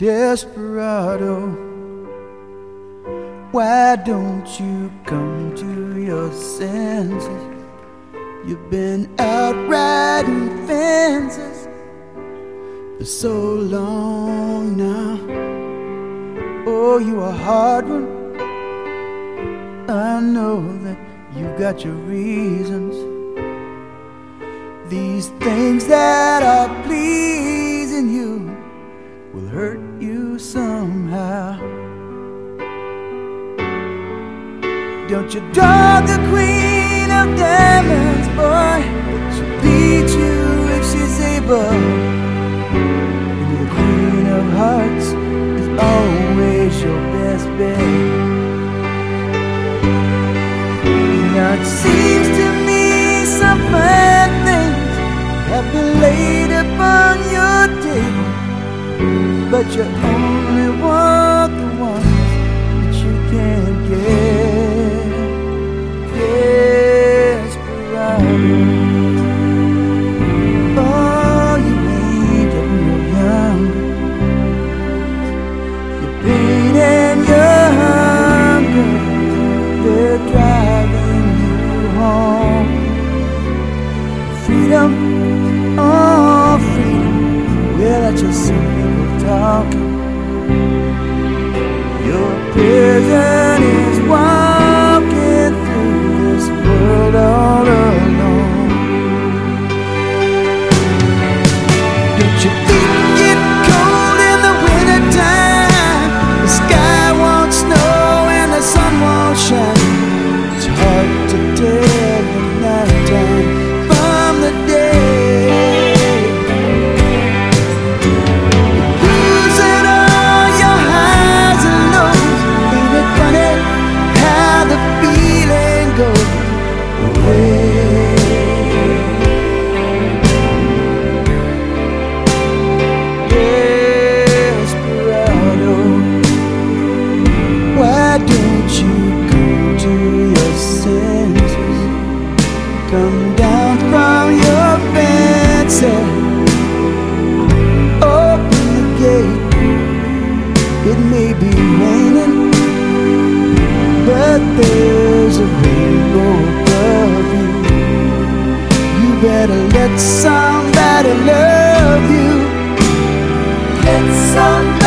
desperado. Why don't you come to your senses? You've been out riding fences for so long now. Oh, you a hard one. I know that you got your reasons. These things that are pleasing you will hurt you somehow. Don't you dog the queen of diamonds, boy? She'll beat you if she's able. And the queen of hearts is always your best bet. Now it seems to me some fine things have been laid upon table, but you only want the ones that you can't get. Desperado. Pain and they're driving you home. Freedom, oh freedom, well that's just talking. Your prison is walking may be raining, but there's a rainbow above you. You better let somebody love you. Let somebody